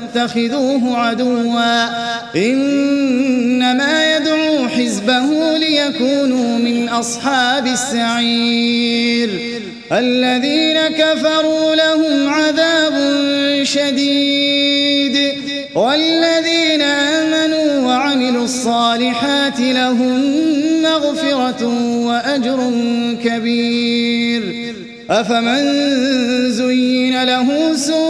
فاتخذوه عدوا. إنما يدعو حزبه ليكونوا من أصحاب السعير. الذين كفروا لهم عذاب شديد. والذين آمنوا وعملوا الصالحات لهم مغفرة وأجر كبير. أفمن زين له سوء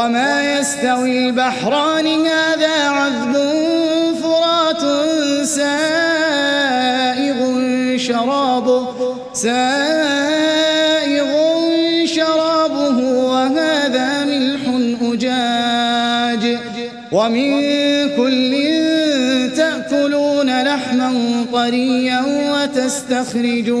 وما يستوي البحران هذا عذب فرات سائغ شرابه سائغ شرابه وهذا ملح أجاج. ومن كل تأكلون لحما طريا وتستخرجون.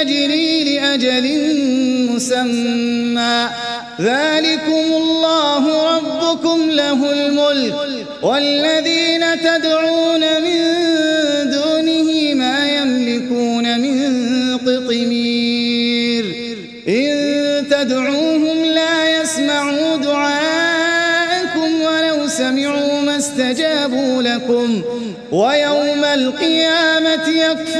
يجري لأجل مسمى. ذلكم الله ربكم له الملك. والذين تدعون من دونه ما يملكون من قطمير. إن تدعوهم لا يسمعوا دعاءكم ولو سمعوا ما استجابوا لكم. ويوم القيامة يكفرون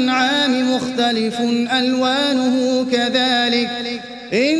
والأنعام مختلف ألوانه كذلك. إنما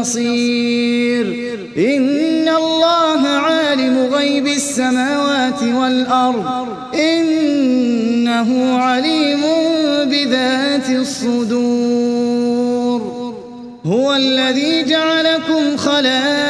نصير. إن الله عالم غيب السماوات والأرض. إنه عليم بذات الصدور. هو الذي جعلكم خلائف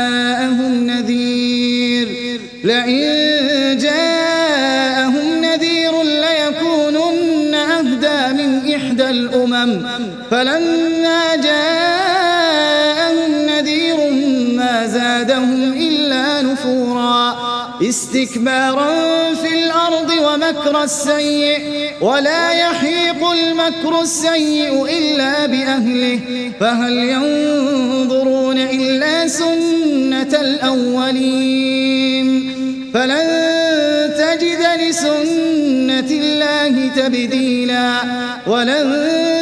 الأمم فلما جاءهم نذير ما زادهم إلا نفورا. استكبارا في الأرض ومكر السيء ولا يحيق المكر السيء إلا بأهله. فهل ينظرون إلا سنة الأولين؟ فلن تجد لسنة الله تبديلا. ولن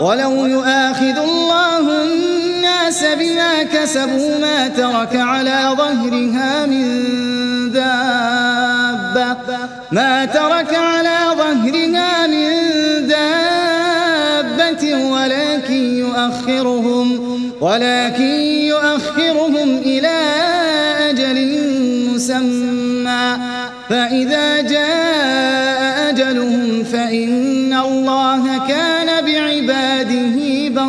ولو يؤاخذ الله الناس بما كسبوا ما ترك على ظهرها من دابة. ما ترك على ظهرها من دابة ولكن يؤخرهم ولكن يؤخرهم إلى أجل مسمى. فإذا جاء أجلهم فإن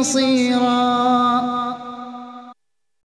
نصيرا.